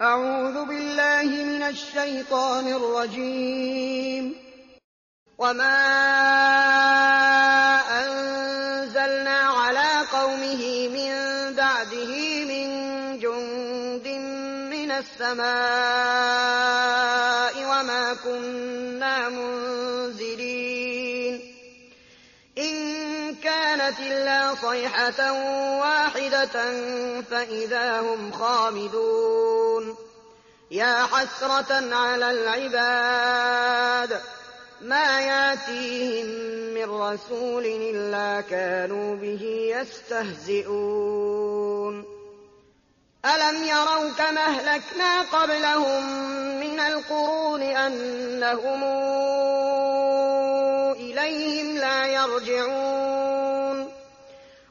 أعوذ بالله من الشيطان الرجيم. وما أنزلنا على قومه من بعده من جند من السماء إلا صيحة واحدة فإذا هم خامدون. يا حسرة على العباد ما ياتيهم من رسول إلا كانوا به يستهزئون. ألم يروا كما أهلكنا قبلهم من القرون أنهم إليهم لا يرجعون؟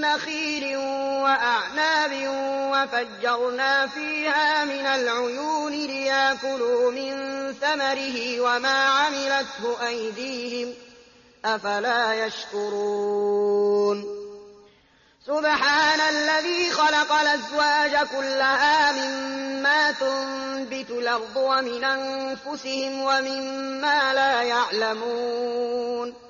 نخيل وأعناب وفجرنا فيها من العيون ليأكلوا من ثمره وما عملته أيديهم أفلا يشكرون. سبحان الذي خلق الأزواج كلها مما تنبت الأرض ومن أنفسهم ومما لا يعلمون.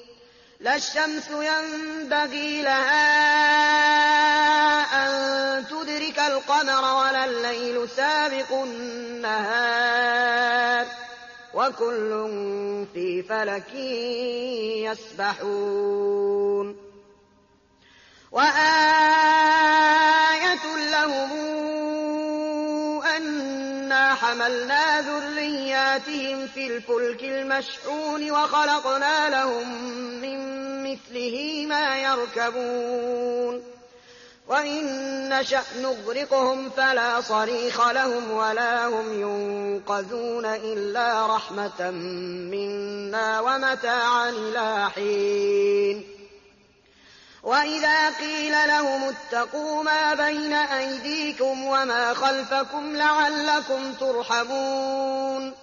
لا الشمس ينبغي لها أن تدرك القمر ولا الليل سابق النهار. وكل في فلك يسبحون. وآية لهم أنا حملنا ذرياتهم في الفلك المشحون وخلقنا لهم من مثله ما يركبون. وإن نشأ نغرقهم فلا صريخ لهم ولا هم ينقذون إلا رحمة منا ومتاعا إلى حين. وإذا قيل لهم اتقوا ما بين أيديكم وما خلفكم لعلكم ترحمون.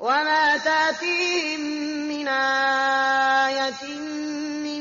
وما تأتيهم من آية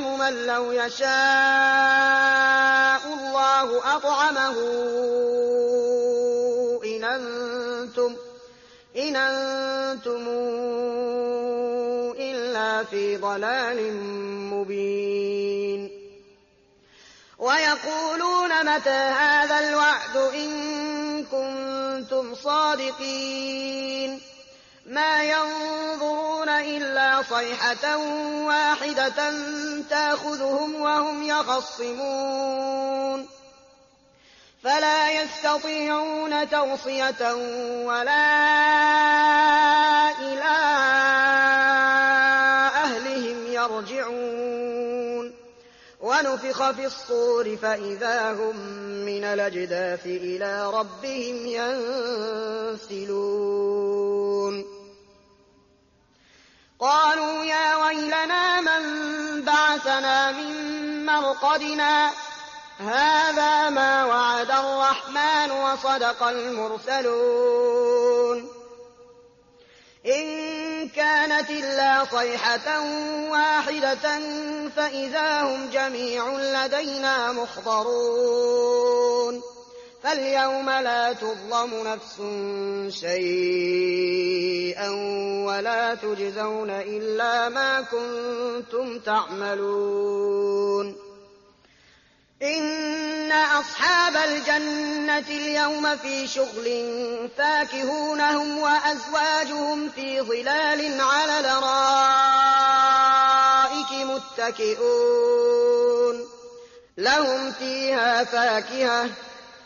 من لو يشاء الله أطعمه إن أنتم إن أنتم إلا في ضلال مبين. ويقولون متى هذا الوعد إن كنتم صادقين. ما ينظرون إلا صيحة واحدة تاخذهم وهم يخصمون فلا يستطيعون توصية ولا إلى أهلهم يرجعون ونفخ في الصور فإذا هم من الأجداث إلى ربهم ينسلون قالوا يا ويلنا من بعثنا من مرقدنا؟ هذا ما وعد الرحمن وصدق المرسلون. إن كانت إلا صيحة واحدة فإذا هم جميع لدينا محضرون. فاليوم لا تظلم نفس شيئا ولا تجزون إلا ما كنتم تعملون. إن أصحاب الجنة اليوم في شغل فاكهون هم وأزواجهم في ظلال على الأرائك متكئون. لهم فيها فاكهة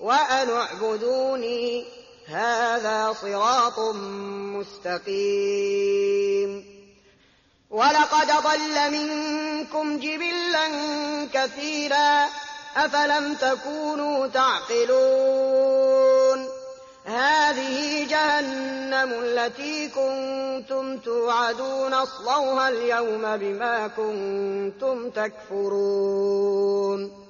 وأن اعبدوني هذا صراط مستقيم. ولقد ضل منكم جبلا كثيرا أفلم تكونوا تعقلون. هذه جهنم التي كنتم توعدون اصلوها اليوم بما كنتم تكفرون.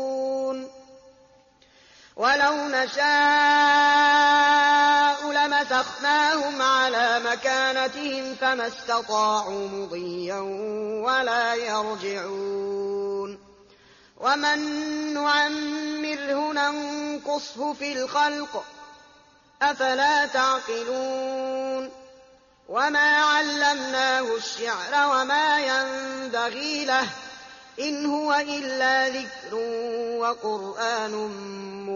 ولو نشاء لمسخناهم على مكانتهم فما استطاعوا مضيا ولا يرجعون ومن نعمره ننقصه في الخلق أفلا تعقلون وما علمناه الشعر وما ينبغي له إن هو إلا ذكر وقرآن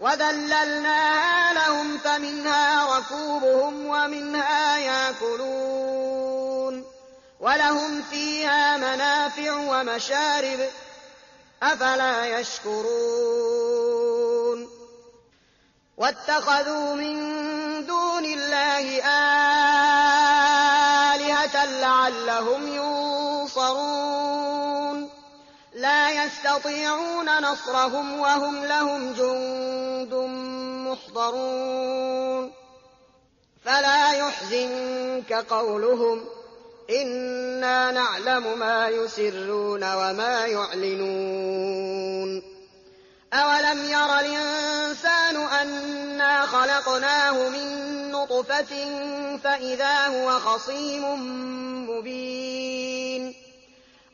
وذللناها لهم فمنها ركوبهم ومنها ياكلون ولهم فيها منافع ومشارب أفلا يشكرون واتخذوا من دون الله آلهة لعلهم يستطيعون نصرهم وهم لهم جند محضرون. فلا يحزنك قولهم. إنا نعلم ما يسرون وما يعلنون. أولم ير الإنسان أنا خلقناه من نطفة فإذا هو خصيم مبين.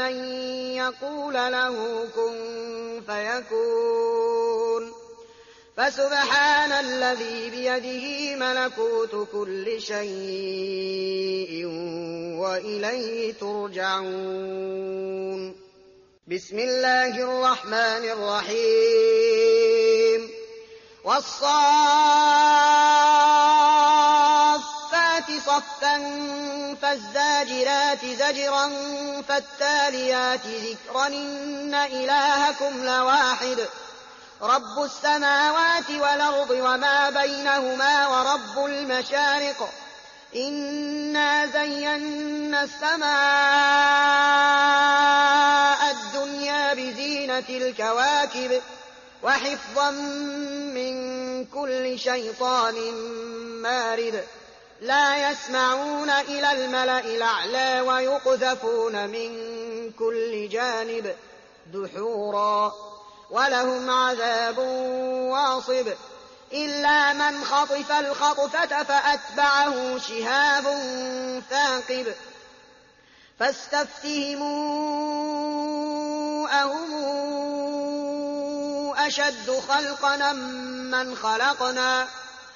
أن يقول له كن فيكون فسبحان الذي بيده ملكوت كل شيء وإليه ترجعون بسم الله الرحمن الرحيم والصافات صفا فالزاجرات زجرا فالتاليات ذكرا إن إلهكم لواحد رب السماوات والأرض وما بينهما ورب المشارق إنا زينا السماء الدنيا بزينة الكواكب وحفظا من كل شيطان مارد لا يسمعون إلى الملأ الأعلى ويقذفون من كل جانب دحورا ولهم عذاب واصب إلا من خطف الخطفة فأتبعه شهاب ثاقب فاستفتهموا أهم أشد خلقا من خلقنا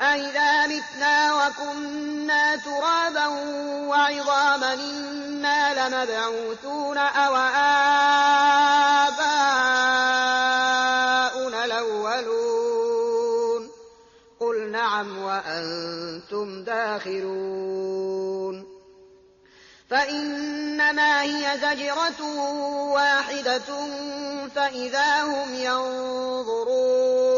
أئذا متنا وكنا ترابا وعظاما إنا لمبعوثون أو آباؤنا الأولون قل نعم وأنتم داخرون فإنما هي زجرة واحدة فإذا هم ينظرون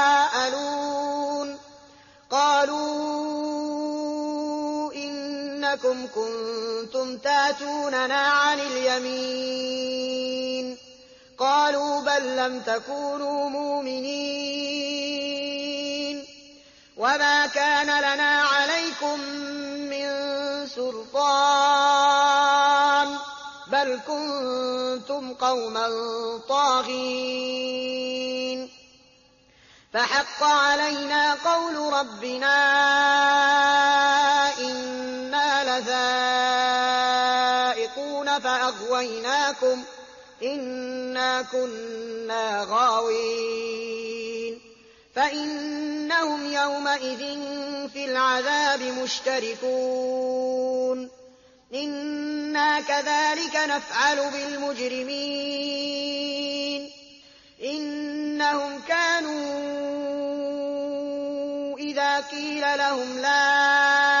إنكم كنتم تاتوننا عن اليمين. قالوا بل لم تكونوا مؤمنين. وما كان لنا عليكم من سلطان. بل كنتم قوما طاغين. فحق علينا قول ربنا إنا لذائقون فأغويناكم إنا كنا غاوين فإنهم يومئذ في العذاب مشتركون إنا كذلك نفعل بالمجرمين إنهم كانوا إذا قيل لهم لا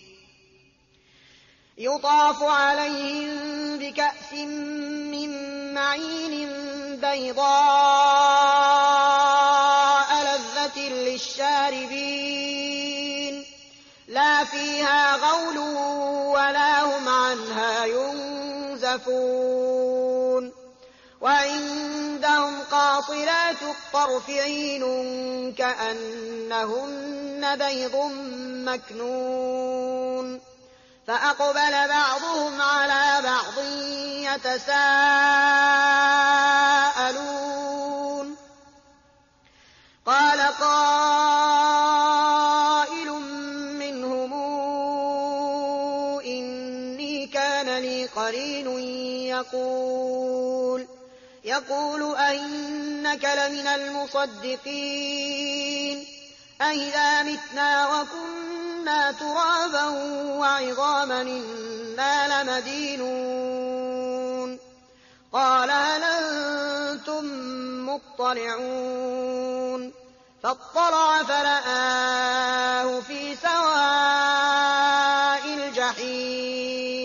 يطاف عليهم بكأس من معين بيضاء لذة للشاربين. لا فيها غول ولا هم عنها ينزفون. وعندهم قاصرات الطرف عين كأنهن بيض مكنون. فأقبل بعضهم على بعض يتساءلون. قال قائل منهم إني كان لي قرين يقول يقول أئنك لمن المصدقين؟ أئذا متنا وكنا ترابا وعظاما إنا لمدينون قال هل أنتم مطلعون فاطلع فرآه في سواء الجحيم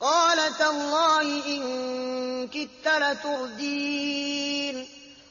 قال تالله إن كدت لتردين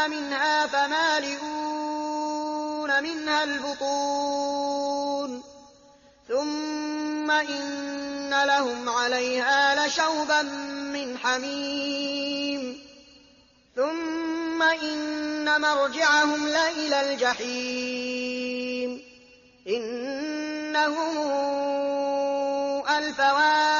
لآكلون منها فمالئون منها البطون. ثم إن لهم عليها لشوبا من حميم. ثم إن مرجعهم لإلى الجحيم. إنهم ألفوا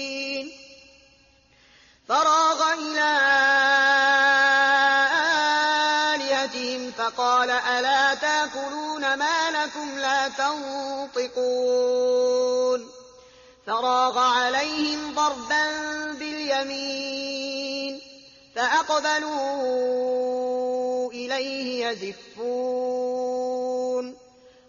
آلهتهم فقال ألا تاكلون ما لكم لا تنطقون فراغ عليهم ضربا باليمين فأقبلوا إليه يزفون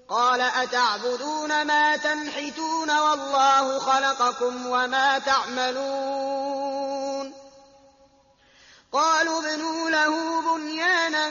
قال أتعبدون ما تنحتون والله خلقكم وما تعملون قالوا ابنوا له بنيانا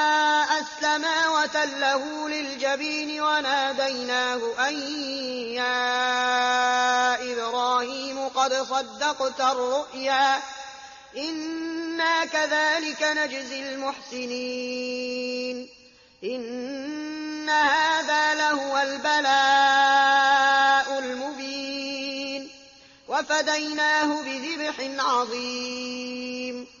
أسلما وتله للجبين وناديناه أن يا إبراهيم قد صدقت الرؤيا. إنا كذلك نجزي المحسنين. إن هذا لهو البلاء المبين. وفديناه بذبح عظيم.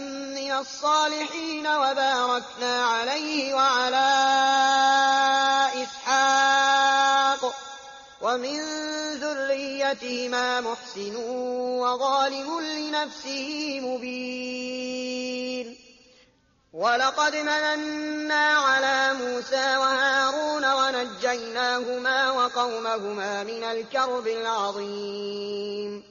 من الصالحين وباركنا عليه وعلى إسحاق ومن ذريتهما محسن وظالم لنفسه مبين. ولقد مننا على موسى وهارون ونجيناهما وقومهما من الكرب العظيم.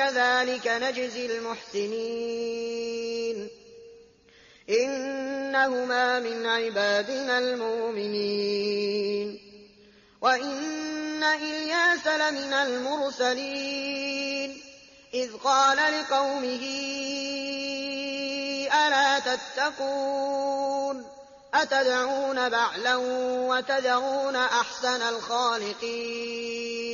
إنا كذلك نجزي المحسنين. إنهما من عبادنا المؤمنين. وإن إلياس لمن المرسلين. إذ قال لقومه ألا تتقون؟ أتدعون بعلا وتذرون أحسن الخالقين؟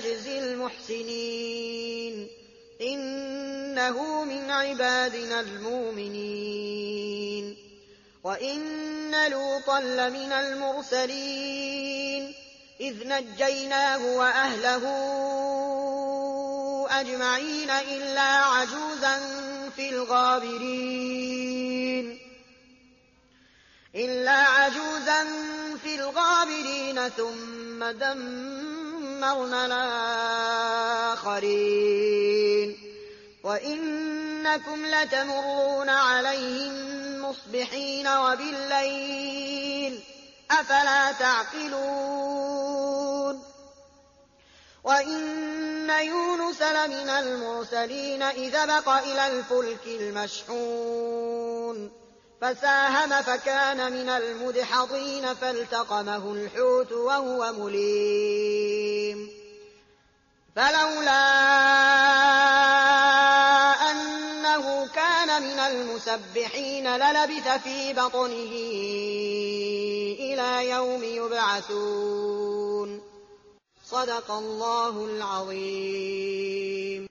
نجزي المحسنين. إنه من عبادنا المؤمنين. وإن لوطا لمن المرسلين. إذ نجيناه وأهله أجمعين إلا عجوزا في الغابرين. إلا عجوزا في الغابرين ثم دمرنا الآخرين وإن إنكم لتمرون عليهم مصبحين وبالليل أفلا تعقلون وإن يونس لمن المرسلين إذا بق إلى الفلك المشحون فساهم فكان من المدحضين فالتقمه الحوت وهو مليم فلولا المسبحين للبث في بطنه إلى يوم يبعثون. صدق الله العظيم.